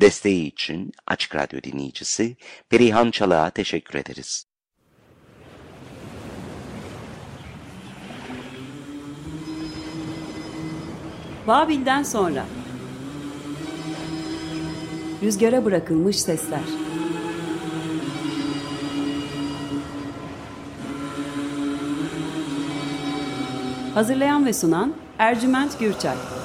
Desteği için Açık Radyo dinleyicisi Perihan Çalık'a teşekkür ederiz. Babil'den sonra. Rüzgara bırakılmış sesler. Hazırlayan ve sunan Ercüment Gürçay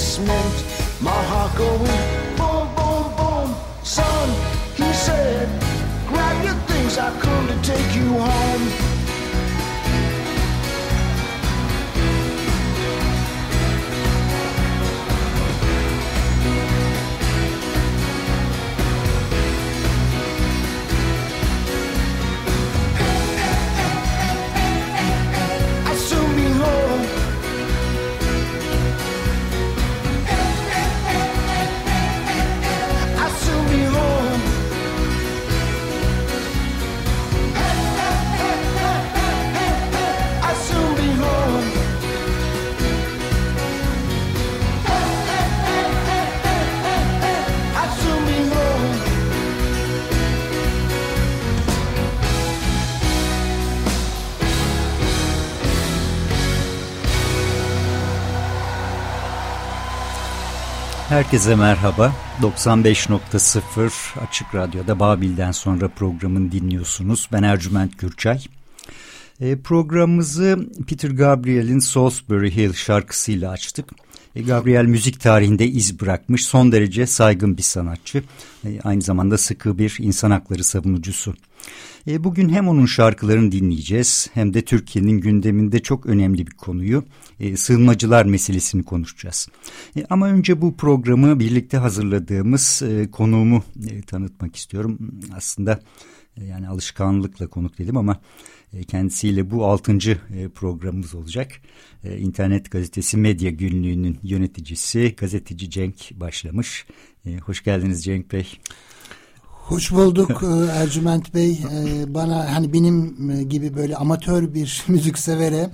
basement, my heart going Herkese merhaba. 95.0 Açık Radyo'da Babil'den sonra programın dinliyorsunuz. Ben Ercüment Gürçay. E, programımızı Peter Gabriel'in Salisbury Hill şarkısıyla açtık. E, Gabriel müzik tarihinde iz bırakmış son derece saygın bir sanatçı. E, aynı zamanda sıkı bir insan hakları savunucusu. E, bugün hem onun şarkılarını dinleyeceğiz hem de Türkiye'nin gündeminde çok önemli bir konuyu sığınmacılar meselesini konuşacağız. Ama önce bu programı birlikte hazırladığımız konuğumu tanıtmak istiyorum. Aslında yani alışkanlıkla konuk dedim ama e, kendisiyle bu altıncı e, programımız olacak. E, internet gazetesi Medya Günlüğü'nün yöneticisi gazeteci Cenk başlamış. Hoş geldiniz Cenk Bey. Hoş bulduk Ercüment Bey. Bana hani benim gibi böyle amatör bir müzik severe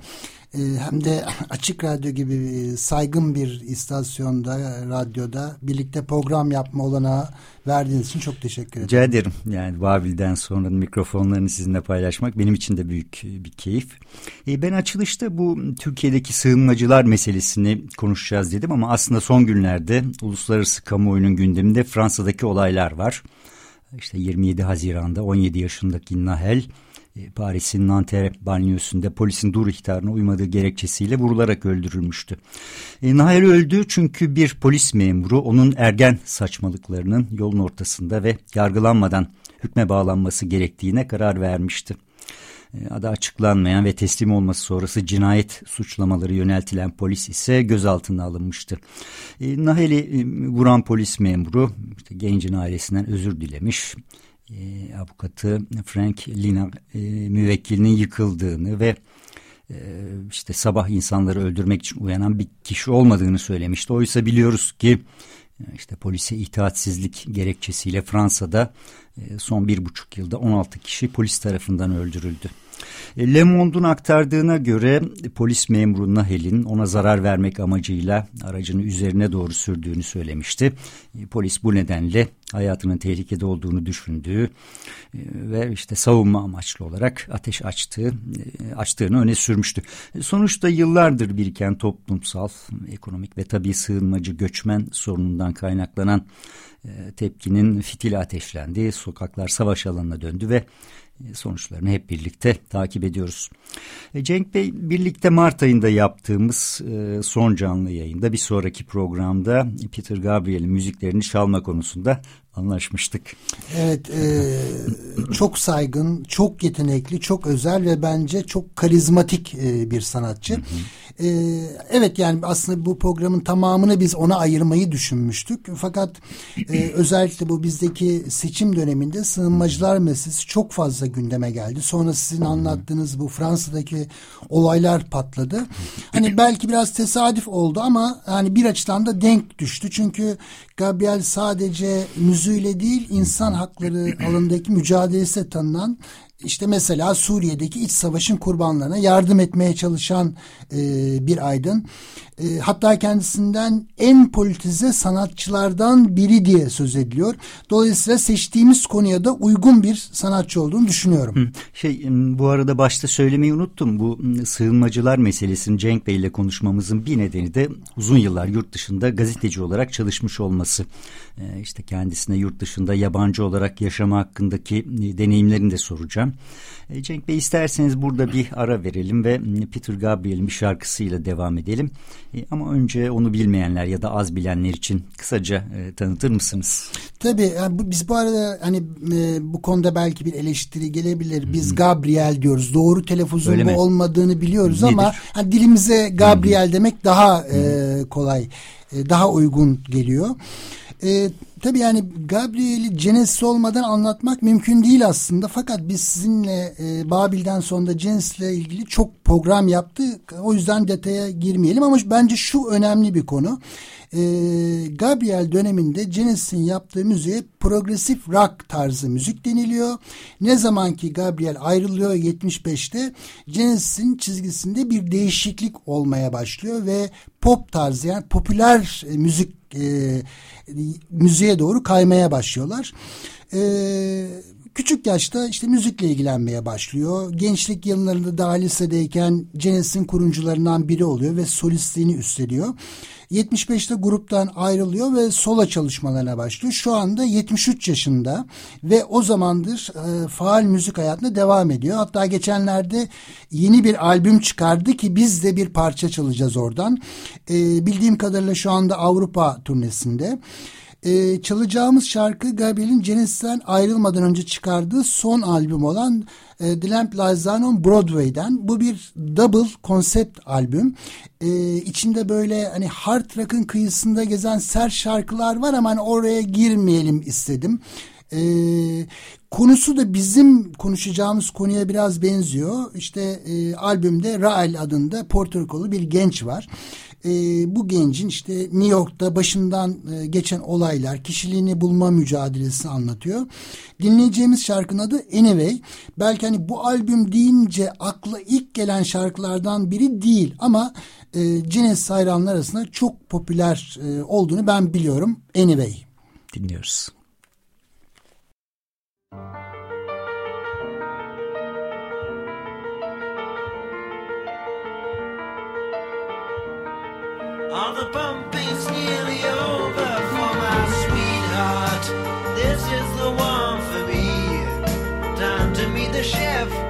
ee, hem de açık radyo gibi saygın bir istasyonda, radyoda birlikte program yapma olanağı verdiğiniz için çok teşekkür ederim. Rica ederim. Yani Babil'den sonra mikrofonlarını sizinle paylaşmak benim için de büyük bir keyif. Ben açılışta bu Türkiye'deki sığınmacılar meselesini konuşacağız dedim ama aslında son günlerde uluslararası kamuoyunun gündeminde Fransa'daki olaylar var. İşte 27 Haziran'da 17 yaşındaki Nahel e, Paris'in Nanterre banyosunda polisin dur ihtarına uymadığı gerekçesiyle vurularak öldürülmüştü. E, Nahir öldü çünkü bir polis memuru onun ergen saçmalıklarının yolun ortasında ve yargılanmadan hükme bağlanması gerektiğine karar vermişti. E, adı açıklanmayan ve teslim olması sonrası cinayet suçlamaları yöneltilen polis ise gözaltına alınmıştı. E, Nahel'i e, vuran polis memuru işte gencin ailesinden özür dilemiş avukatı Frank Lina e, müvekkilinin yıkıldığını ve işte sabah insanları öldürmek için uyanan bir kişi olmadığını söylemişti. Oysa biliyoruz ki işte polise itaatsizlik gerekçesiyle Fransa'da son bir buçuk yılda 16 kişi polis tarafından öldürüldü. E, Le Monde'un aktardığına göre polis memuru Nahel'in ona zarar vermek amacıyla aracını üzerine doğru sürdüğünü söylemişti. E, polis bu nedenle hayatının tehlikede olduğunu düşündüğü e, ve işte savunma amaçlı olarak ateş açtığı açtığını öne sürmüştü. Sonuçta yıllardır biriken toplumsal, ekonomik ve tabii sığınmacı göçmen sorunundan kaynaklanan tepkinin fitili ateşlendi. Sokaklar savaş alanına döndü ve sonuçlarını hep birlikte takip ediyoruz. E, Cenk Bey birlikte Mart ayında yaptığımız e, son canlı yayında bir sonraki programda Peter Gabriel'in müziklerini çalma konusunda anlaşmıştık. Evet e, çok saygın, çok yetenekli, çok özel ve bence çok karizmatik e, bir sanatçı. Hı hı. E, evet yani aslında bu programın tamamını biz ona ayırmayı düşünmüştük. Fakat e, özellikle bu bizdeki seçim döneminde sığınmacılar meselesi çok fazla gündeme geldi. Sonra sizin anlattığınız bu Fransa'daki olaylar patladı. Hani belki biraz tesadüf oldu ama hani bir açıdan da denk düştü. Çünkü Gabriel sadece müziğiyle değil insan hakları alanındaki mücadelesi tanınan işte mesela Suriye'deki iç savaşın kurbanlarına yardım etmeye çalışan e, bir aydın. E, hatta kendisinden en politize sanatçılardan biri diye söz ediliyor. Dolayısıyla seçtiğimiz konuya da uygun bir sanatçı olduğunu düşünüyorum. Şey bu arada başta söylemeyi unuttum. Bu sığınmacılar meselesini Cenk Bey ile konuşmamızın bir nedeni de uzun yıllar yurt dışında gazeteci olarak çalışmış olması. E, işte kendisine yurt dışında yabancı olarak yaşama hakkındaki e, deneyimlerini de soracağım. E, Cenk Bey isterseniz burada bir ara verelim ve Peter Gabriel'in bir şarkısıyla devam edelim. E, ama önce onu bilmeyenler ya da az bilenler için kısaca e, tanıtır mısınız? Tabii yani bu, biz bu arada hani bu konuda belki bir eleştiri gelebilir. Biz hmm. Gabriel diyoruz. Doğru telaffuzun bu olmadığını biliyoruz Nedir? ama hani dilimize Gabriel hmm. demek daha e, kolay, daha uygun geliyor. E, tabii yani Gabriel'i Genesis olmadan anlatmak mümkün değil aslında. Fakat biz sizinle e, Babil'den sonra Genesis'le ilgili çok program yaptık. O yüzden detaya girmeyelim ama bence şu önemli bir konu. E, Gabriel döneminde Genesis'in yaptığı müziğe progresif rock tarzı müzik deniliyor. Ne zaman ki Gabriel ayrılıyor 75'te Genesis'in çizgisinde bir değişiklik olmaya başlıyor ve pop tarzı yani popüler e, müzik e, müziğe doğru kaymaya başlıyorlar. E, küçük yaşta işte müzikle ilgilenmeye başlıyor. Gençlik yıllarında daha lisedeyken Genesis'in kurucularından biri oluyor ve solistliğini üstleniyor. 75'te gruptan ayrılıyor ve sola çalışmalarına başlıyor. Şu anda 73 yaşında ve o zamandır e, faal müzik hayatına devam ediyor. Hatta geçenlerde yeni bir albüm çıkardı ki biz de bir parça çalacağız oradan. E, bildiğim kadarıyla şu anda Avrupa turnesinde. Ee, çalacağımız şarkı Gabriel'in Genesis'ten ayrılmadan önce çıkardığı son albüm olan e, The Lamp Lies on Broadway'den. Bu bir double konsept albüm. Ee, içinde böyle hani hard rock'ın kıyısında gezen sert şarkılar var ama hani oraya girmeyelim istedim. Ee, konusu da bizim konuşacağımız konuya biraz benziyor. İşte e, albümde Rael adında Porto bir genç var e, bu gencin işte New York'ta başından e, geçen olaylar, kişiliğini bulma mücadelesi anlatıyor. Dinleyeceğimiz şarkının adı Anyway. Belki hani bu albüm deyince akla ilk gelen şarkılardan biri değil ama e, Genesis hayranlar arasında çok popüler e, olduğunu ben biliyorum. Anyway. Dinliyoruz. All the pumping's nearly over for my sweetheart. This is the one for me. Time to meet the chef.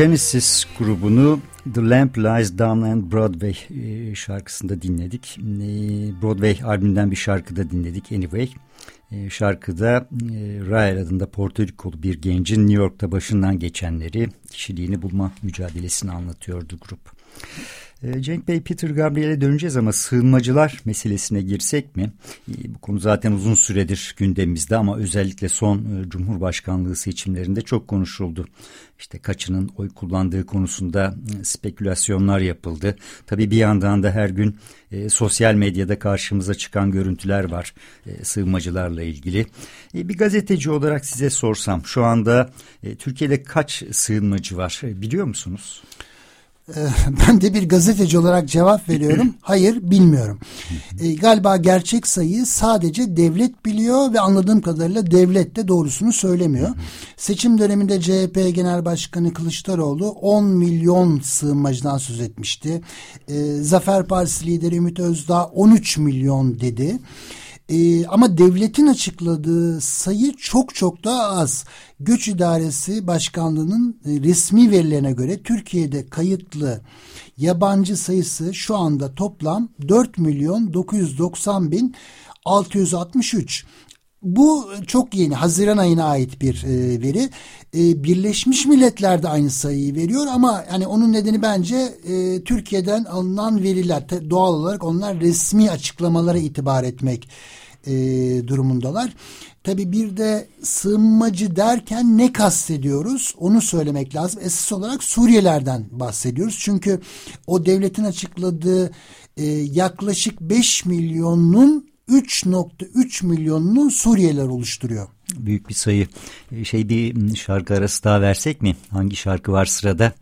Genesis grubunu The Lamp Lies Down and Broadway e, şarkısında dinledik. E, Broadway albümünden bir şarkıda dinledik Anyway. E, şarkıda Rael adında Porto Rikolu bir gencin New York'ta başından geçenleri, kişiliğini bulma mücadelesini anlatıyordu grup. Ee, Cenk Bey, Peter Gabriel'e döneceğiz ama sığınmacılar meselesine girsek mi? Ee, bu konu zaten uzun süredir gündemimizde ama özellikle son e, Cumhurbaşkanlığı seçimlerinde çok konuşuldu. İşte kaçının oy kullandığı konusunda e, spekülasyonlar yapıldı. Tabii bir yandan da her gün e, sosyal medyada karşımıza çıkan görüntüler var e, sığınmacılarla ilgili. Bir gazeteci olarak size sorsam şu anda Türkiye'de kaç sığınmacı var biliyor musunuz? Ee, ben de bir gazeteci olarak cevap veriyorum. Hayır bilmiyorum. E, galiba gerçek sayıyı sadece devlet biliyor ve anladığım kadarıyla devlet de doğrusunu söylemiyor. Seçim döneminde CHP Genel Başkanı Kılıçdaroğlu 10 milyon sığınmacıdan söz etmişti. E, Zafer Partisi lideri Ümit Özdağ 13 milyon dedi. Ee, ama devletin açıkladığı sayı çok çok daha az. Göç İdaresi Başkanlığı'nın e, resmi verilerine göre Türkiye'de kayıtlı yabancı sayısı şu anda toplam 4 milyon 990 bin 663. Bu çok yeni Haziran ayına ait bir e, veri. E, Birleşmiş Milletler de aynı sayıyı veriyor ama yani onun nedeni bence e, Türkiye'den alınan veriler doğal olarak onlar resmi açıklamalara itibar etmek e, durumundalar. Tabi bir de sığınmacı derken ne kastediyoruz onu söylemek lazım. Esas olarak Suriyelilerden bahsediyoruz. Çünkü o devletin açıkladığı e, yaklaşık 5 milyonun 3.3 milyonunu Suriyeliler oluşturuyor. Büyük bir sayı. Şey bir şarkı arası daha versek mi? Hangi şarkı var sırada?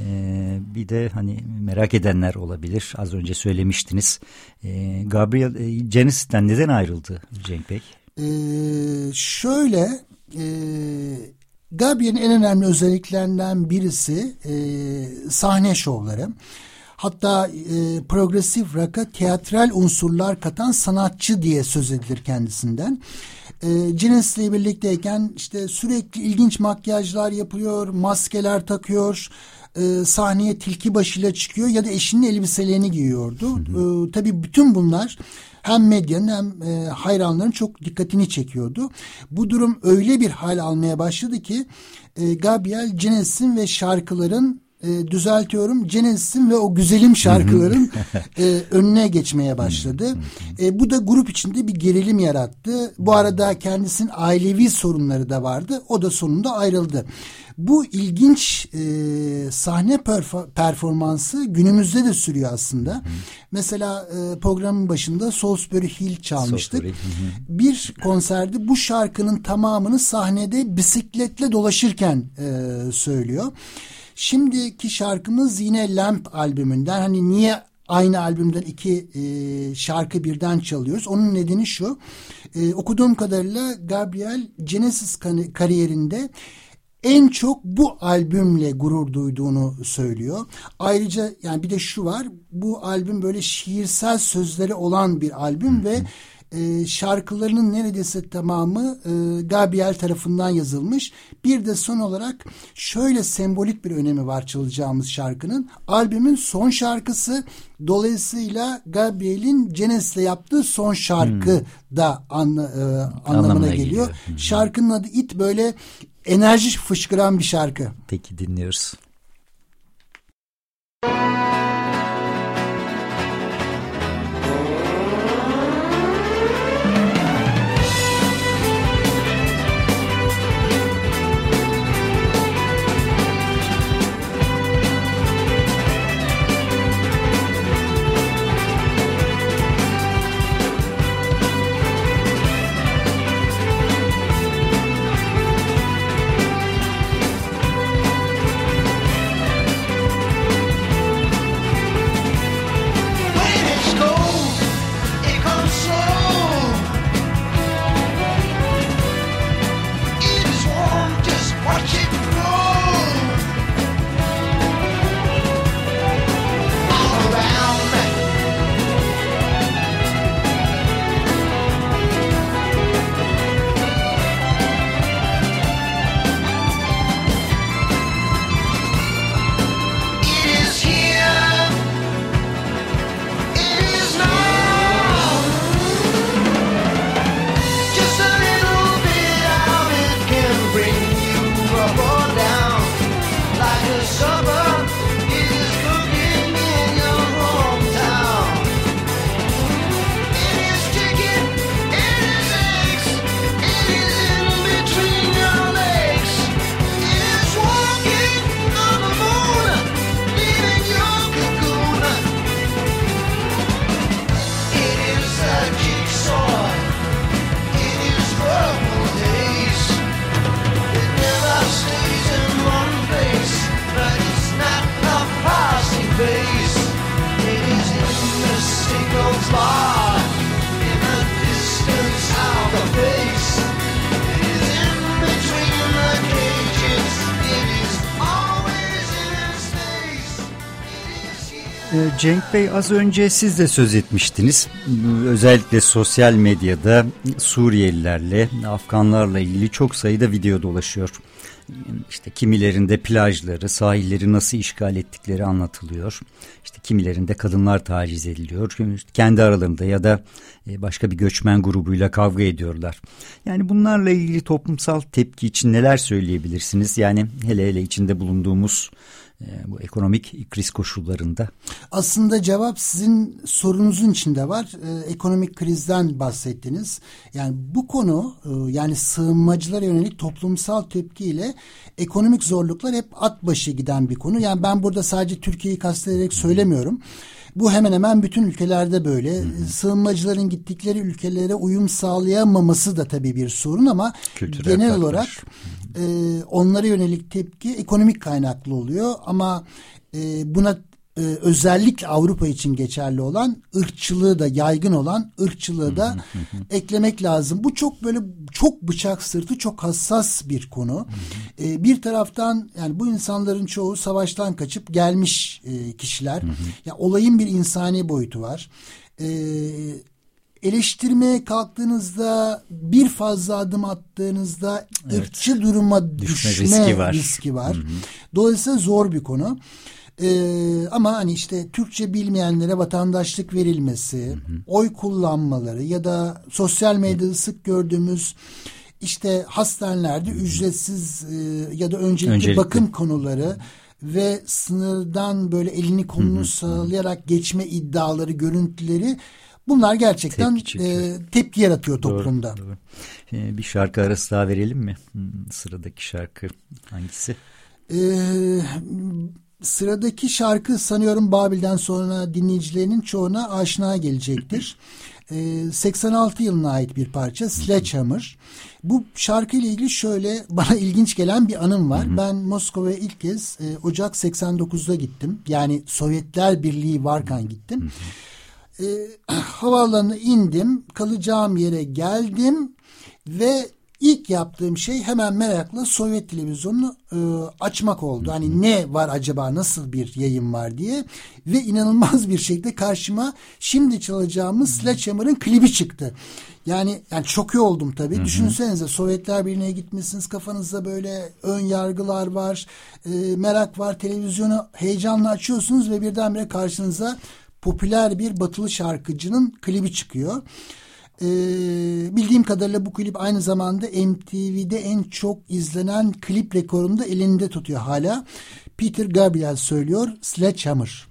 Ee, bir de hani merak edenler olabilir. Az önce söylemiştiniz. Ee, Gabriel e, Genesis'ten neden ayrıldı Cenk Bey? Ee, şöyle e, Gabriel'in en önemli özelliklerinden birisi e, sahne şovları. Hatta e, progresif rock'a teatral unsurlar katan sanatçı diye söz edilir kendisinden. E, Genesis'le birlikteyken işte sürekli ilginç makyajlar yapıyor, maskeler takıyor, e, sahneye tilki başıyla çıkıyor ya da eşinin elbiselerini giyiyordu. Hı hı. E, tabii bütün bunlar hem medyanın hem e, hayranların çok dikkatini çekiyordu. Bu durum öyle bir hal almaya başladı ki e, Gabriel Genesis'in ve şarkıların e, düzeltiyorum Genesis'in ve o güzelim şarkıların e, önüne geçmeye başladı. E, bu da grup içinde bir gerilim yarattı. Bu arada kendisinin ailevi sorunları da vardı. O da sonunda ayrıldı. Bu ilginç e, sahne performansı günümüzde de sürüyor aslında. Hı. Mesela e, programın başında Salisbury Hill çalmıştık. Salisbury. Bir konserde bu şarkının tamamını sahnede bisikletle dolaşırken e, söylüyor. Şimdiki şarkımız yine Lamp albümünden. Hani niye aynı albümden iki e, şarkı birden çalıyoruz? Onun nedeni şu. E, okuduğum kadarıyla Gabriel Genesis kariyerinde en çok bu albümle gurur duyduğunu söylüyor. Ayrıca yani bir de şu var. Bu albüm böyle şiirsel sözleri olan bir albüm ve e, şarkılarının neredeyse tamamı e, Gabriel tarafından yazılmış. Bir de son olarak şöyle sembolik bir önemi var çalacağımız şarkının. Albümün son şarkısı dolayısıyla Gabriel'in Genesis'le yaptığı son şarkı hmm. da anla, e, anlamına, anlamına geliyor. geliyor. Hmm. Şarkının adı It böyle enerji fışkıran bir şarkı. Peki dinliyoruz. Cenk Bey az önce siz de söz etmiştiniz. Özellikle sosyal medyada Suriyelilerle, Afganlarla ilgili çok sayıda video dolaşıyor. İşte kimilerinde plajları, sahilleri nasıl işgal ettikleri anlatılıyor. İşte kimilerinde kadınlar taciz ediliyor. Kendi aralarında ya da e, başka bir göçmen grubuyla kavga ediyorlar. Yani bunlarla ilgili toplumsal tepki için neler söyleyebilirsiniz? Yani hele hele içinde bulunduğumuz bu ekonomik kriz koşullarında? Aslında cevap sizin sorunuzun içinde var. Ee, ekonomik krizden bahsettiniz. Yani bu konu e, yani sığınmacılara yönelik toplumsal tepkiyle ekonomik zorluklar hep at başı giden bir konu. Yani ben burada sadece Türkiye'yi kastederek söylemiyorum. Bu hemen hemen bütün ülkelerde böyle. Hı hı. Sığınmacıların gittikleri ülkelere uyum sağlayamaması da tabii bir sorun ama Kültürel genel olarak e, onlara yönelik tepki ekonomik kaynaklı oluyor ama e, buna e, özellikle Avrupa için geçerli olan ırkçılığı da yaygın olan ırkçılığı da eklemek lazım. Bu çok böyle çok bıçak sırtı çok hassas bir konu. E, bir taraftan yani bu insanların çoğu savaştan kaçıp gelmiş e, kişiler. Ya olayın bir insani boyutu var. E, eleştirmeye kalktığınızda bir fazla adım attığınızda evet. ırkçı duruma düşme, düşme riski var. Riski var. Hı hı. Dolayısıyla zor bir konu. Ee, ama hani işte Türkçe bilmeyenlere vatandaşlık verilmesi, hı hı. oy kullanmaları ya da sosyal medyada sık gördüğümüz işte hastanelerde hı hı. ücretsiz e, ya da öncelikli, öncelikli bakım konuları ve sınırdan böyle elini kolunu sağlayarak geçme iddiaları, görüntüleri bunlar gerçekten tepki, e, tepki yaratıyor toplumda. Doğru, doğru. Ee, bir şarkı arası daha verelim mi? Sıradaki şarkı hangisi? Ee, Sıradaki şarkı sanıyorum Babil'den sonra dinleyicilerinin çoğuna aşina gelecektir. Ee, 86 yılına ait bir parça Sledgehammer. Bu şarkı ile ilgili şöyle bana ilginç gelen bir anım var. Ben Moskova'ya ilk kez e, Ocak 89'da gittim. Yani Sovyetler Birliği varken gittim. E, havaalanına indim. Kalacağım yere geldim ve İlk yaptığım şey hemen merakla Sovyet televizyonunu e, açmak oldu. Hani ne var acaba nasıl bir yayın var diye ve inanılmaz bir şekilde karşıma şimdi çalacağımız Sledgehammer'ın klibi çıktı. Yani yani çok iyi oldum tabii. Hı hı. Düşünsenize Sovyetler Birliği'ne gitmişsiniz. Kafanızda böyle ön yargılar var, e, merak var. Televizyonu heyecanla açıyorsunuz ve birdenbire karşınıza popüler bir batılı şarkıcının klibi çıkıyor. Ee, bildiğim kadarıyla bu klip aynı zamanda MTV'de en çok izlenen klip rekorunu da elinde tutuyor hala. Peter Gabriel söylüyor Sledgehammer.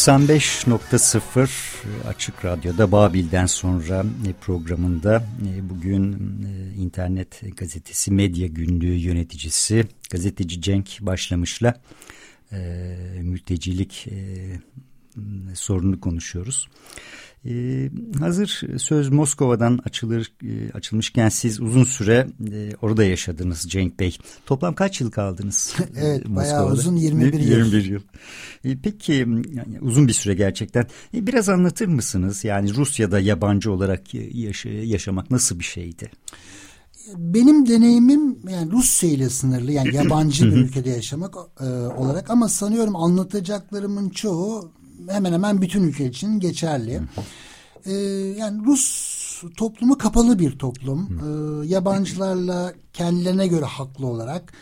95.0 Açık Radyo'da Babil'den sonra e, programında e, bugün e, internet gazetesi Medya Günlüğü yöneticisi gazeteci Cenk Başlamış'la mültecilik sorunu konuşuyoruz. Ee, hazır söz Moskova'dan açılır e, açılmışken siz uzun süre e, orada yaşadınız Cenk Bey. Toplam kaç yıl kaldınız? evet Moskova'da? bayağı uzun 21 yıl. 21 yıl. E, peki yani uzun bir süre gerçekten. E, biraz anlatır mısınız? Yani Rusya'da yabancı olarak yaş yaşamak nasıl bir şeydi? Benim deneyimim yani Rusya ile sınırlı yani yabancı bir ülkede yaşamak e, olarak ama sanıyorum anlatacaklarımın çoğu hemen hemen bütün ülke için geçerli. Ee, yani Rus toplumu kapalı bir toplum. Ee, yabancılarla kendilerine göre haklı olarak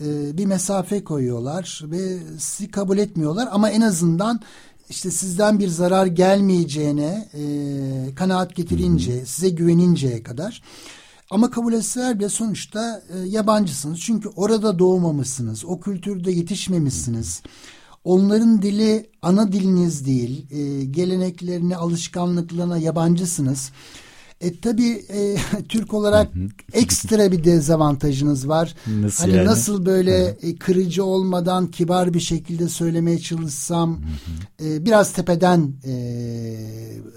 e, bir mesafe koyuyorlar ve sizi kabul etmiyorlar ama en azından işte sizden bir zarar gelmeyeceğine e, kanaat getirince, size güveninceye kadar. Ama kabul etseler bile sonuçta e, yabancısınız. Çünkü orada doğmamışsınız, o kültürde yetişmemişsiniz. Hı Onların dili ana diliniz değil, e, geleneklerine, alışkanlıklarına yabancısınız. E tabi e, Türk olarak ekstra bir dezavantajınız var. Nasıl hani yani? nasıl böyle e, kırıcı olmadan kibar bir şekilde söylemeye çalışsam e, biraz tepeden e,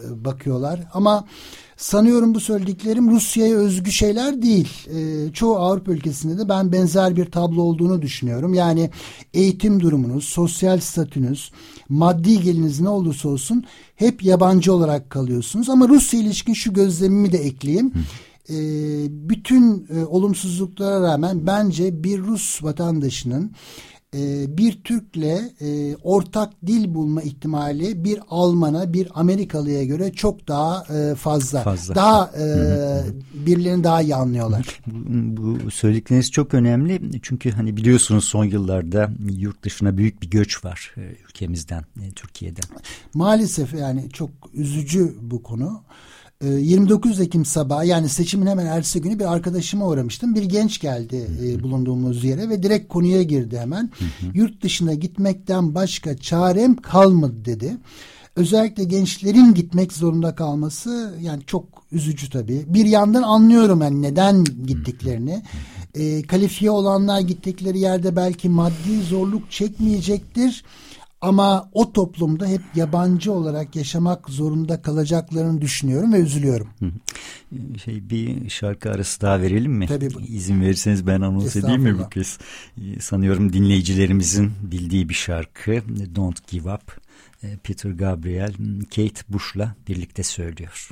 bakıyorlar. Ama Sanıyorum bu söylediklerim Rusya'ya özgü şeyler değil. E, çoğu Avrupa ülkesinde de ben benzer bir tablo olduğunu düşünüyorum. Yani eğitim durumunuz, sosyal statünüz, maddi geliniz ne olursa olsun hep yabancı olarak kalıyorsunuz. Ama Rusya ilişkin şu gözlemimi de ekleyeyim. E, bütün e, olumsuzluklara rağmen bence bir Rus vatandaşının e, bir Türk'le e, ortak dil bulma ihtimali bir Alman'a, bir Amerikalı'ya göre çok daha e, fazla. fazla. Daha e, birilerini daha iyi anlıyorlar. Bu, bu söyledikleriniz çok önemli. Çünkü hani biliyorsunuz son yıllarda yurt dışına büyük bir göç var e, ülkemizden, Türkiye'den. Maalesef yani çok üzücü bu konu. 29 ee, Ekim sabahı yani seçimin hemen ertesi günü bir arkadaşıma uğramıştım. Bir genç geldi e, bulunduğumuz yere ve direkt konuya girdi hemen. Hı hı. Yurt dışına gitmekten başka çarem kalmadı dedi. Özellikle gençlerin gitmek zorunda kalması yani çok üzücü tabii. Bir yandan anlıyorum yani neden gittiklerini. E, kalifiye olanlar gittikleri yerde belki maddi zorluk çekmeyecektir. Ama o toplumda hep yabancı olarak yaşamak zorunda kalacaklarını düşünüyorum ve üzülüyorum. Şey bir şarkı arası daha verelim mi? Tabii. İzin verirseniz ben anons edeyim mi bu kez? Ee, sanıyorum dinleyicilerimizin bildiği bir şarkı Don't Give Up. Ee, Peter Gabriel, Kate Bush'la birlikte söylüyor.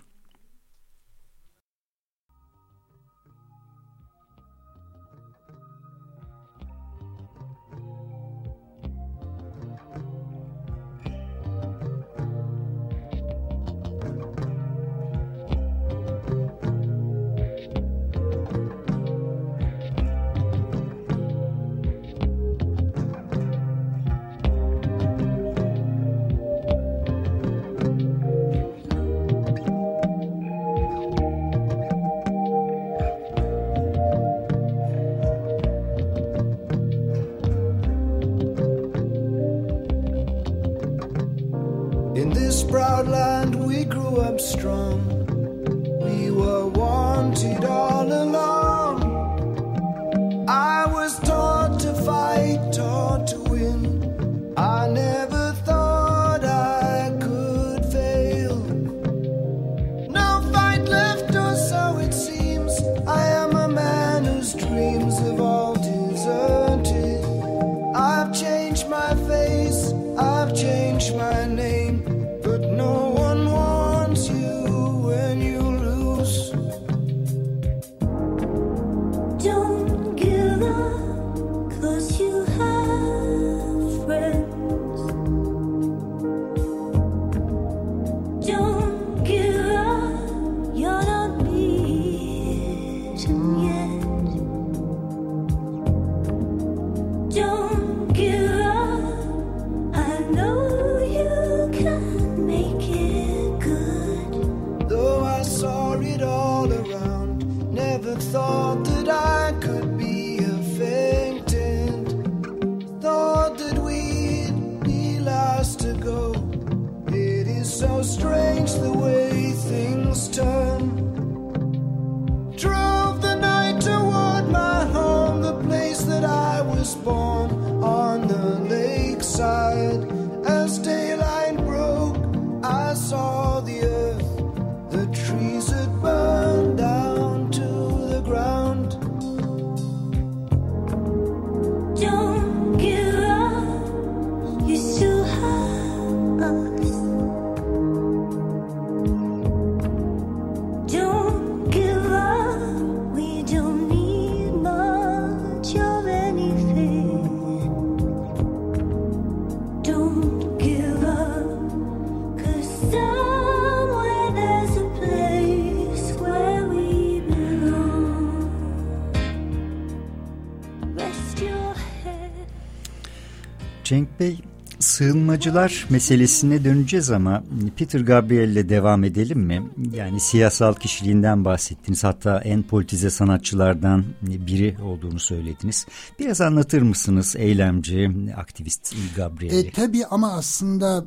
Cenk Bey sığınmacılar meselesine döneceğiz ama Peter Gabriel ile devam edelim mi? Yani siyasal kişiliğinden bahsettiniz. Hatta en politize sanatçılardan biri olduğunu söylediniz. Biraz anlatır mısınız eylemci, aktivist Gabriel'i? E, tabii ama aslında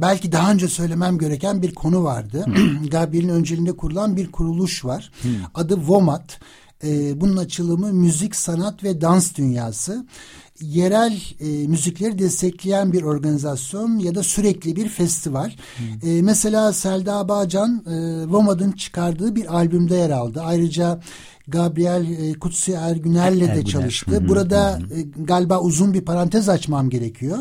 belki daha önce söylemem gereken bir konu vardı. Gabriel'in önceliğinde kurulan bir kuruluş var. Hmm. Adı VOMAT. E, bunun açılımı müzik, sanat ve dans dünyası yerel e, müzikleri destekleyen bir organizasyon ya da sürekli bir festival. Hmm. E, mesela Selda Bağcan e, Vomad'ın çıkardığı bir albümde yer aldı. Ayrıca Gabriel e, Kutsi Ergüner'le de Ergüner. çalıştı. Hı Burada E, galiba uzun bir parantez açmam gerekiyor.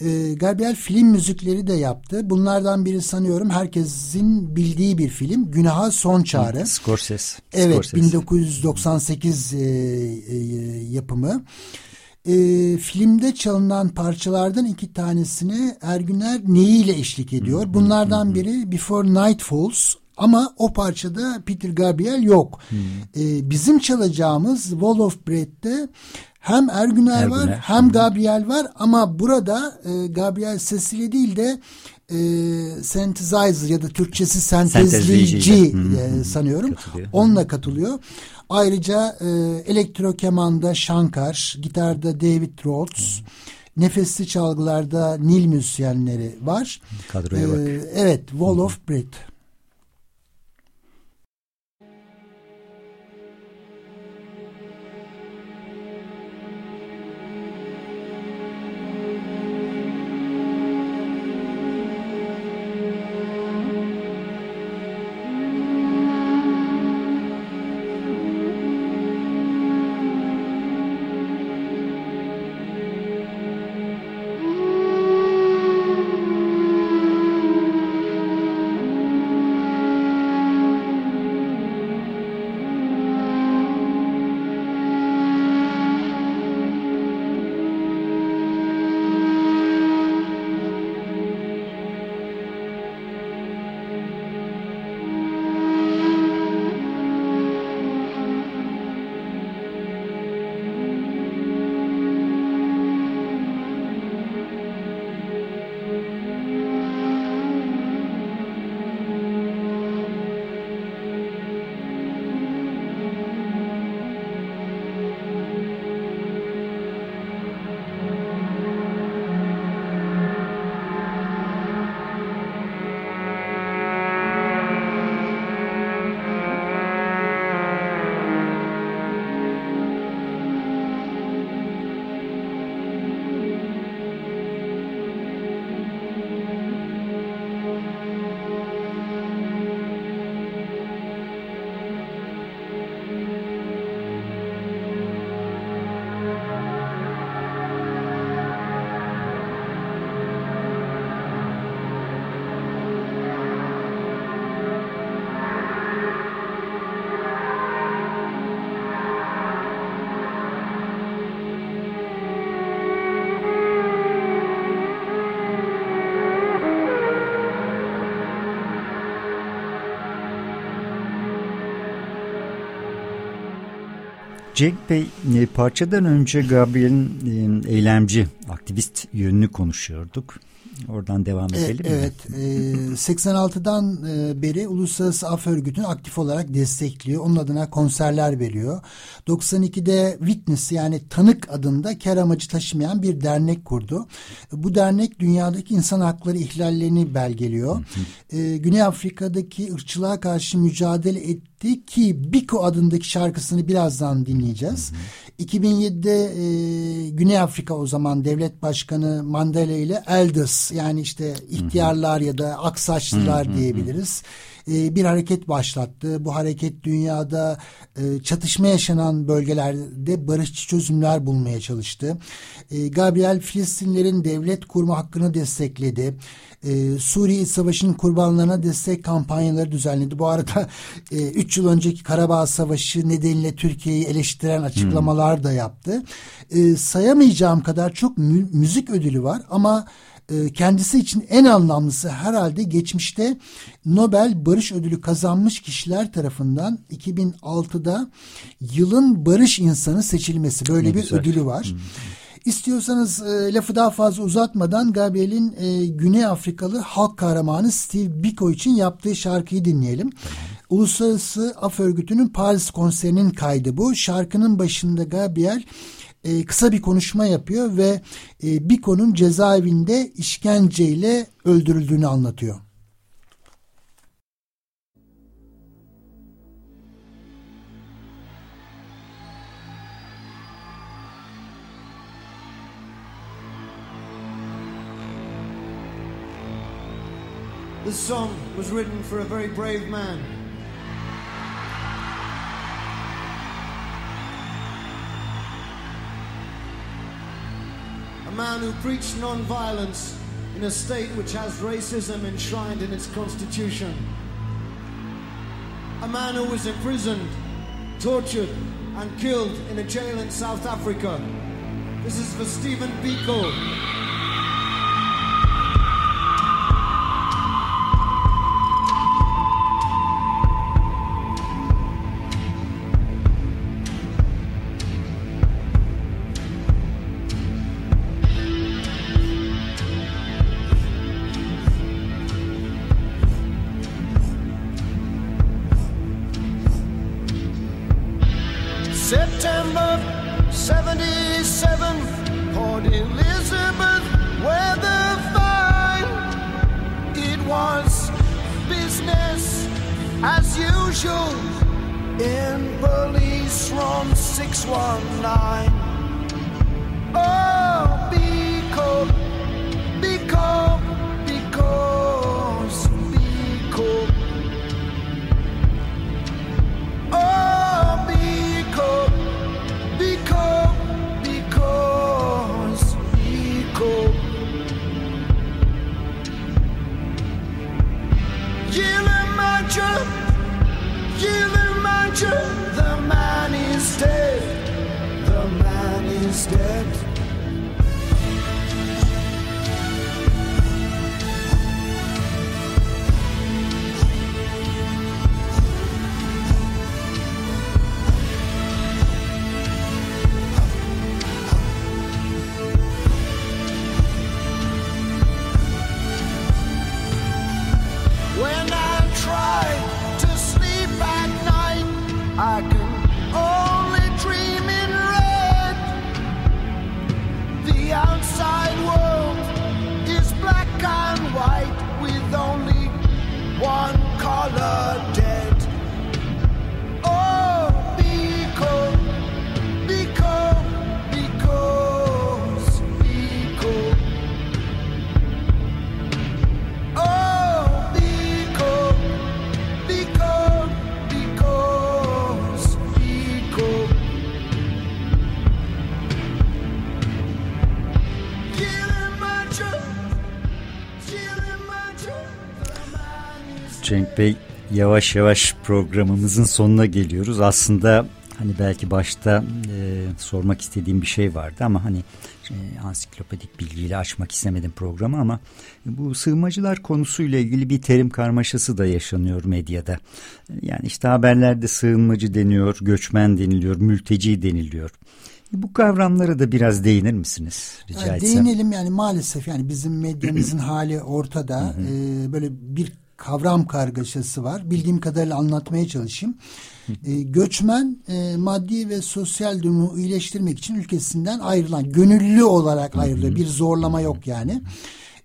E, Gabriel film müzikleri de yaptı. Bunlardan biri sanıyorum herkesin bildiği bir film. Günaha Son Çağrı. Scorsese. Evet Scorsese. 1998 e, e, yapımı e, filmde çalınan parçalardan iki tanesini Ergüner neyiyle eşlik ediyor? Bunlardan biri Before Night Falls ama o parçada Peter Gabriel yok. E, bizim çalacağımız Wall of Bread'de hem Ergüner, Ergüner var hem Gabriel var ama burada e, Gabriel sesiyle değil de e, synthesizer ya da Türkçesi sentezleyici e, sanıyorum. Katılıyor. Onunla katılıyor. Ayrıca e, elektro kemanda Shankar, gitarda David Rhodes, hmm. nefesli çalgılarda Nil müzisyenleri var. Kadroya ee, bak. Evet, Wall of Breath. Cenk Bey e, parçadan önce Gabriel'in e, eylemci, aktivist yönünü konuşuyorduk. Oradan devam e, edelim e, Evet. E, 86'dan beri Uluslararası Af Örgütü'nü aktif olarak destekliyor. Onun adına konserler veriyor. 92'de Witness yani tanık adında kar amacı taşımayan bir dernek kurdu. Bu dernek dünyadaki insan hakları ihlallerini belgeliyor. E, Güney Afrika'daki ırkçılığa karşı mücadele etti ki Biko adındaki şarkısını birazdan dinleyeceğiz. Hı hı. 2007'de e, Güney Afrika o zaman devlet başkanı Mandela ile Elders yani işte ihtiyarlar hı hı. ya da aksaçlılar hı hı. diyebiliriz. E, bir hareket başlattı. Bu hareket dünyada e, çatışma yaşanan bölgelerde barışçı çözümler bulmaya çalıştı. E, Gabriel Filistinlerin devlet kurma hakkını destekledi. E, Suriye Savaşı'nın kurbanlarına destek kampanyaları düzenledi. Bu arada 3 e, yıl önceki Karabağ Savaşı nedeniyle Türkiye'yi eleştiren açıklamalar hmm. da yaptı. E, sayamayacağım kadar çok mü müzik ödülü var ama e, kendisi için en anlamlısı herhalde geçmişte Nobel Barış Ödülü kazanmış kişiler tarafından 2006'da yılın barış insanı seçilmesi. Böyle ne bir güzel. ödülü var. Hmm. İstiyorsanız e, lafı daha fazla uzatmadan Gabriel'in e, Güney Afrikalı halk kahramanı Steve Biko için yaptığı şarkıyı dinleyelim. Tamam. Uluslararası Af Örgütü'nün Paris konserinin kaydı bu. Şarkının başında Gabriel e, kısa bir konuşma yapıyor ve e, Biko'nun cezaevinde işkenceyle öldürüldüğünü anlatıyor. This song was written for a very brave man. A man who preached non-violence in a state which has racism enshrined in its constitution. A man who was imprisoned, tortured, and killed in a jail in South Africa. This is for Stephen Biko. Bey yavaş yavaş programımızın sonuna geliyoruz. Aslında hani belki başta e, sormak istediğim bir şey vardı ama hani e, ansiklopedik bilgiyle açmak istemedim programı ama bu sığınmacılar konusuyla ilgili bir terim karmaşası da yaşanıyor medyada. Yani işte haberlerde sığınmacı deniyor, göçmen deniliyor, mülteci deniliyor. Bu kavramlara da biraz değinir misiniz rica yani etsem? Değinelim yani maalesef yani bizim medyamızın hali ortada. ee, böyle bir kavram kargaşası var. Bildiğim kadarıyla anlatmaya çalışayım. E, göçmen e, maddi ve sosyal durumu iyileştirmek için ülkesinden ayrılan, gönüllü olarak ayrılıyor. Bir zorlama yok yani.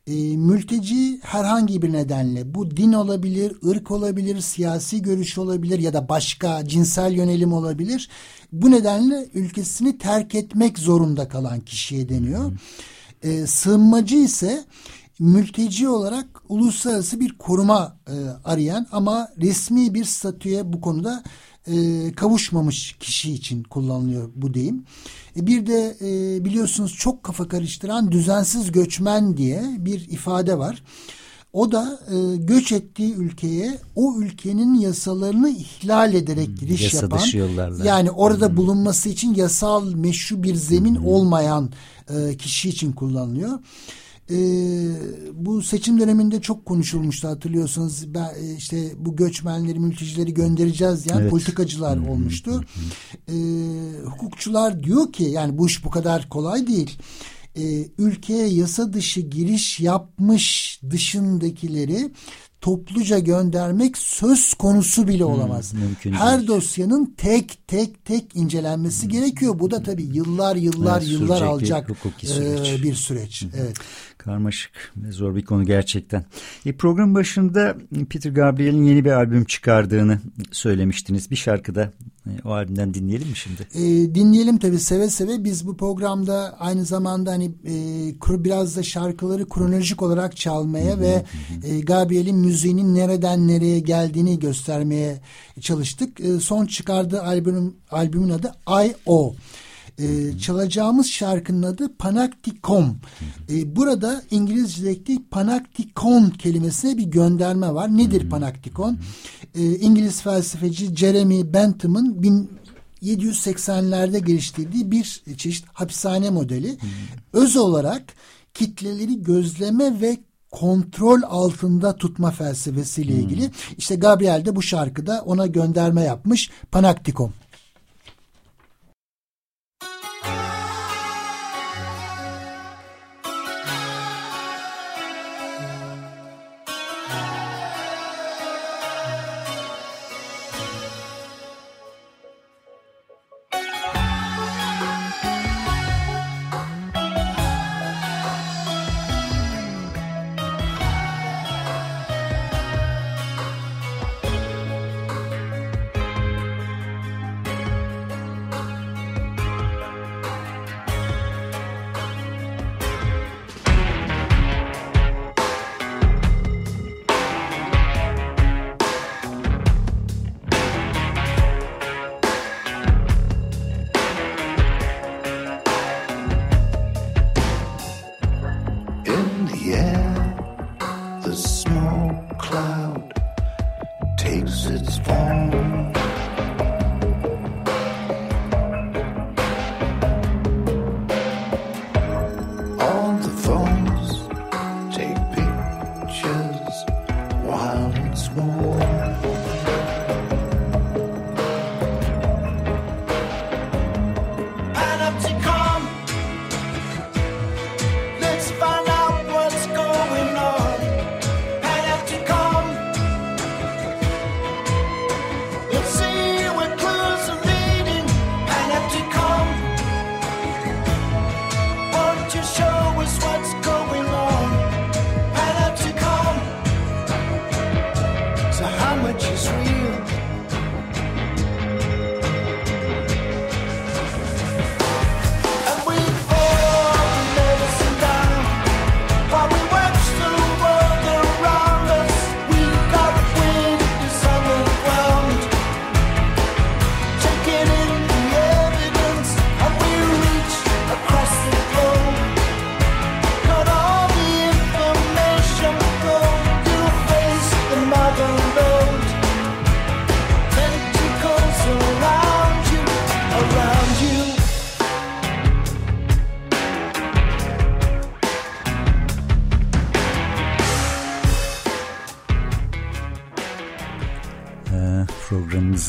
E, mülteci herhangi bir nedenle bu din olabilir, ırk olabilir, siyasi görüş olabilir ya da başka cinsel yönelim olabilir. Bu nedenle ülkesini terk etmek zorunda kalan kişiye deniyor. E, sığınmacı ise mülteci olarak uluslararası bir koruma e, arayan ama resmi bir statüye bu konuda e, kavuşmamış kişi için kullanılıyor bu deyim. E, bir de e, biliyorsunuz çok kafa karıştıran düzensiz göçmen diye bir ifade var. O da e, göç ettiği ülkeye o ülkenin yasalarını ihlal ederek hmm, giriş Yasa yapan yani orada hmm. bulunması için yasal meşru bir zemin hmm. olmayan e, kişi için kullanılıyor. E, bu seçim döneminde çok konuşulmuştu hatırlıyorsanız. Ben, e, işte bu göçmenleri, mültecileri göndereceğiz diyen evet. politikacılar olmuştu. E, hukukçular diyor ki yani bu iş bu kadar kolay değil. E, ülkeye yasa dışı giriş yapmış dışındakileri topluca göndermek söz konusu bile olamaz. Hmm, Her değil. dosyanın tek tek tek incelenmesi hmm. gerekiyor. Bu da tabii yıllar yıllar evet, yıllar alacak bir, süreç. E, bir süreç. Evet. Karmaşık ve zor bir konu gerçekten. E, program başında Peter Gabriel'in yeni bir albüm çıkardığını söylemiştiniz. Bir şarkıda e, o albümden dinleyelim mi şimdi? E, dinleyelim tabii seve seve. Biz bu programda aynı zamanda hani e, biraz da şarkıları kronolojik olarak çalmaya hı hı, ve hı. E, Gabriel'in müziğinin nereden nereye geldiğini göstermeye çalıştık. E, son çıkardığı albümün, albümün adı I.O. Ee, çalacağımız şarkının adı Panaktikon. Ee, burada İngilizce'deki Panaktikon kelimesine bir gönderme var. Nedir Panaktikon? Ee, İngiliz felsefeci Jeremy Bentham'ın 1780'lerde geliştirdiği bir çeşit hapishane modeli. Öz olarak kitleleri gözleme ve kontrol altında tutma felsefesiyle ilgili. Hmm. İşte Gabriel de bu şarkıda ona gönderme yapmış. Panaktikon.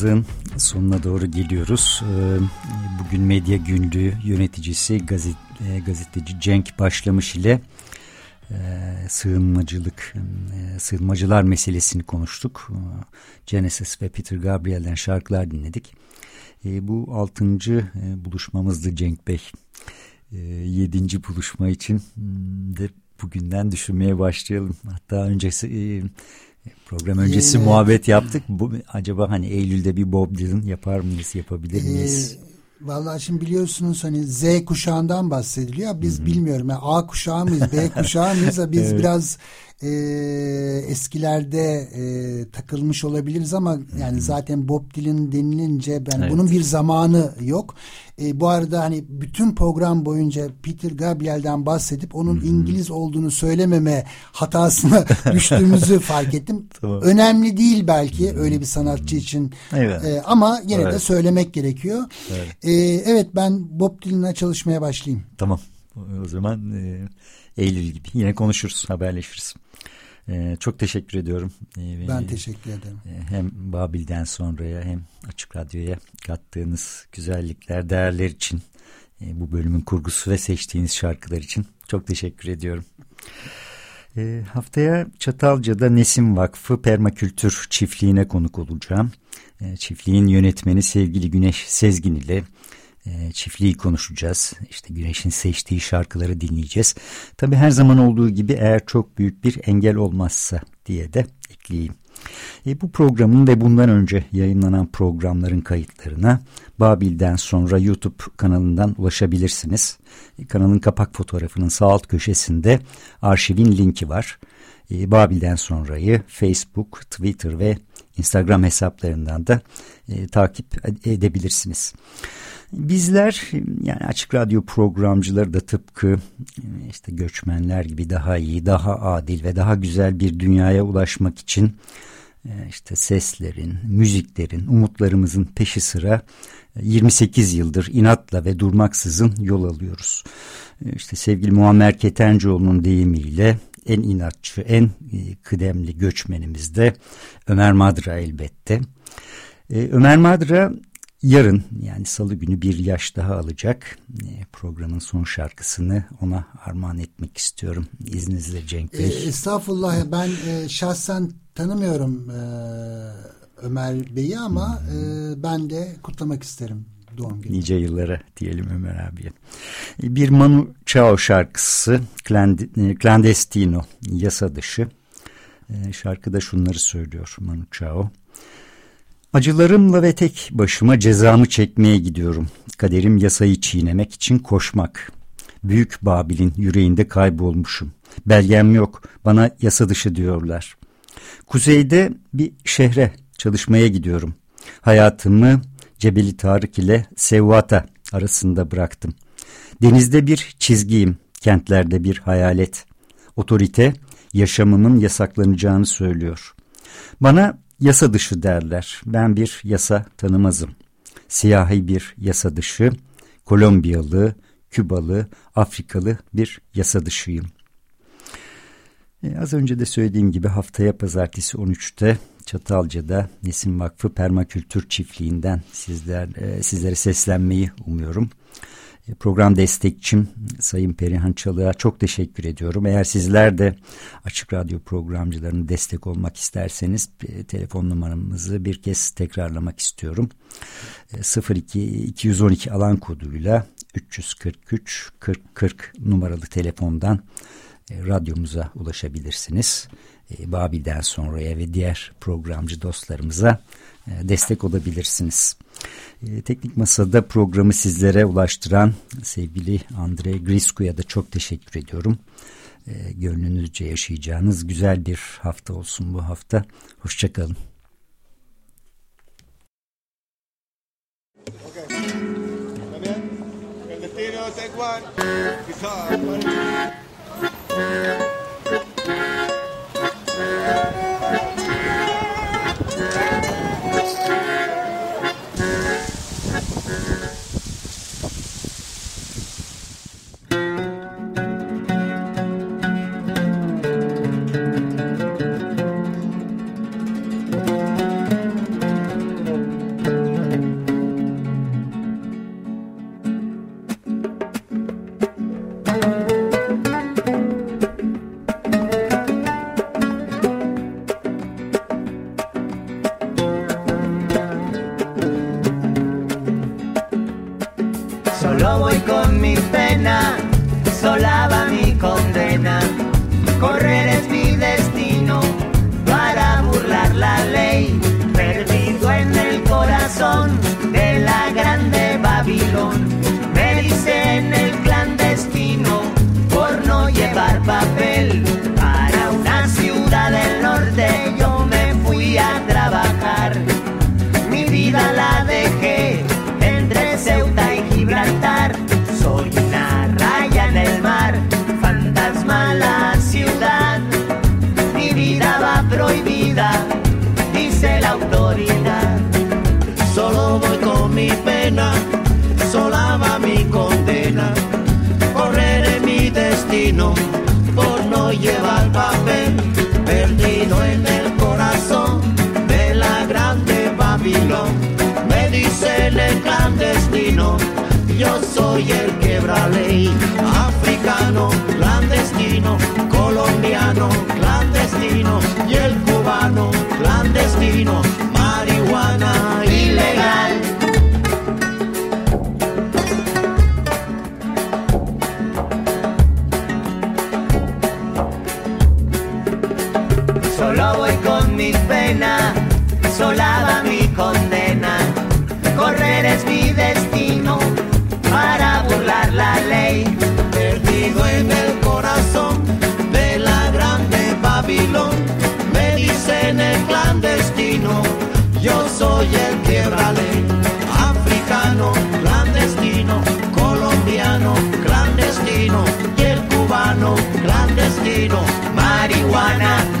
Programımızın sonuna doğru geliyoruz. Ee, bugün Medya Günlüğü yöneticisi e, gazeteci Cenk Başlamış ile e, sığınmacılık, e, sığınmacılar meselesini konuştuk. Genesis ve Peter Gabriel'den şarkılar dinledik. Bu altıncı buluşmamızdı Cenk Bey. Yedinci buluşma için de bugünden düşünmeye başlayalım. Hatta öncesi Program öncesi ee, muhabbet yaptık. Bu acaba hani Eylül'de bir Bob Dylan yapar mıyız, yapabilir miyiz? E, Vallahi şimdi biliyorsunuz hani Z kuşağından bahsediliyor. Biz Hı-hı. bilmiyorum. Yani A kuşağı mıyız, B kuşağı mıyız? Biz evet. biraz e, eskilerde e, takılmış olabiliriz ama yani zaten Bob Dylan denilince ben evet. bunun bir zamanı yok. E, bu arada hani bütün program boyunca Peter Gabriel'den bahsedip onun Hı-hı. İngiliz olduğunu söylememe hatasına düştüğümüzü fark ettim. Tamam. Önemli değil belki Hı-hı. öyle bir sanatçı için. Evet. E, ama yine evet. de söylemek gerekiyor. Evet. E, evet ben Bob Dylan'a çalışmaya başlayayım. Tamam. O zaman e, Eylül gibi yine konuşuruz, haberleşiriz. E, çok teşekkür ediyorum. E, ben teşekkür ederim. E, hem Babil'den sonraya hem Açık Radyo'ya kattığınız güzellikler, değerler için e, bu bölümün kurgusu ve seçtiğiniz şarkılar için çok teşekkür ediyorum. E, haftaya Çatalca'da Nesim Vakfı Permakültür Çiftliği'ne konuk olacağım. E, çiftliğin yönetmeni sevgili Güneş Sezgin ile e, çiftliği konuşacağız. İşte Güneş'in seçtiği şarkıları dinleyeceğiz. Tabi her zaman olduğu gibi eğer çok büyük bir engel olmazsa diye de ekleyeyim. E, bu programın ve bundan önce yayınlanan programların kayıtlarına Babil'den sonra YouTube kanalından ulaşabilirsiniz. E, kanalın kapak fotoğrafının sağ alt köşesinde arşivin linki var. E, Babil'den sonrayı Facebook, Twitter ve Instagram hesaplarından da e, takip edebilirsiniz. Bizler yani açık radyo programcıları da tıpkı işte göçmenler gibi daha iyi, daha adil ve daha güzel bir dünyaya ulaşmak için e, işte seslerin, müziklerin, umutlarımızın peşi sıra 28 yıldır inatla ve durmaksızın yol alıyoruz. E, işte sevgili Muammer Ketencoğlu'nun deyimiyle en inatçı, en e, kıdemli göçmenimiz de Ömer Madra elbette. Ömer Madra yarın yani salı günü bir yaş daha alacak. Programın son şarkısını ona armağan etmek istiyorum. İzninizle Cenk Bey. E, estağfurullah ben e, şahsen tanımıyorum e, Ömer Bey'i ama hmm. e, ben de kutlamak isterim doğum günü. Nice yıllara diyelim Ömer abiye. Bir Manu Chao şarkısı Clandestino yasa dışı. E, şarkıda şunları söylüyor Manu Chao. Acılarımla ve tek başıma cezamı çekmeye gidiyorum. Kaderim yasayı çiğnemek için koşmak. Büyük Babil'in yüreğinde kaybolmuşum. Belgem yok, bana yasa dışı diyorlar. Kuzeyde bir şehre çalışmaya gidiyorum. Hayatımı Cebeli Tarık ile Sevvata arasında bıraktım. Denizde bir çizgiyim, kentlerde bir hayalet. Otorite yaşamımın yasaklanacağını söylüyor. Bana yasa dışı derler. Ben bir yasa tanımazım. Siyahi bir yasa dışı, Kolombiyalı, Kübalı, Afrikalı bir yasa dışıyım. E, az önce de söylediğim gibi haftaya pazartesi 13'te Çatalca'da Nesim Vakfı Permakültür Çiftliği'nden sizler, e, sizlere seslenmeyi umuyorum. E, program destekçim Sayın Perihan Çalık'a çok teşekkür ediyorum. Eğer sizler de Açık Radyo programcılarına destek olmak isterseniz e, telefon numaramızı bir kez tekrarlamak istiyorum. 02 212 alan koduyla 343 40 40 numaralı telefondan e, radyomuza ulaşabilirsiniz. E, Babil'den sonraya ve diğer programcı dostlarımıza e, destek olabilirsiniz. Teknik Masa'da programı sizlere ulaştıran sevgili Andre Grisku'ya da çok teşekkür ediyorum. Gönlünüzce yaşayacağınız güzel bir hafta olsun bu hafta. Hoşçakalın. Okay. sola. El destino take one. Guitar. sola va mi condena. Correr destino por no llevar papel perdido en el corazón de la grande Babilón. Me dicen el clandestino, yo soy el quebra ley, africano, clandestino, colombiano, clandestino y el cubano, clandestino, sola va mi condena. Correr es mi destino para burlar la ley. Perdido en el corazón de la grande Babilón, me dicen el clandestino, yo soy el quiebra ley. Africano, clandestino, colombiano, clandestino y el cubano, clandestino, marihuana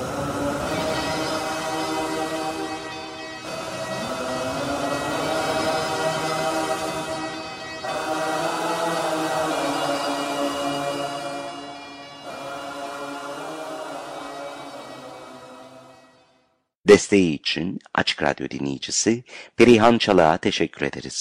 Desteği için Açık Radyo dinleyicisi Perihan Çalık'a teşekkür ederiz.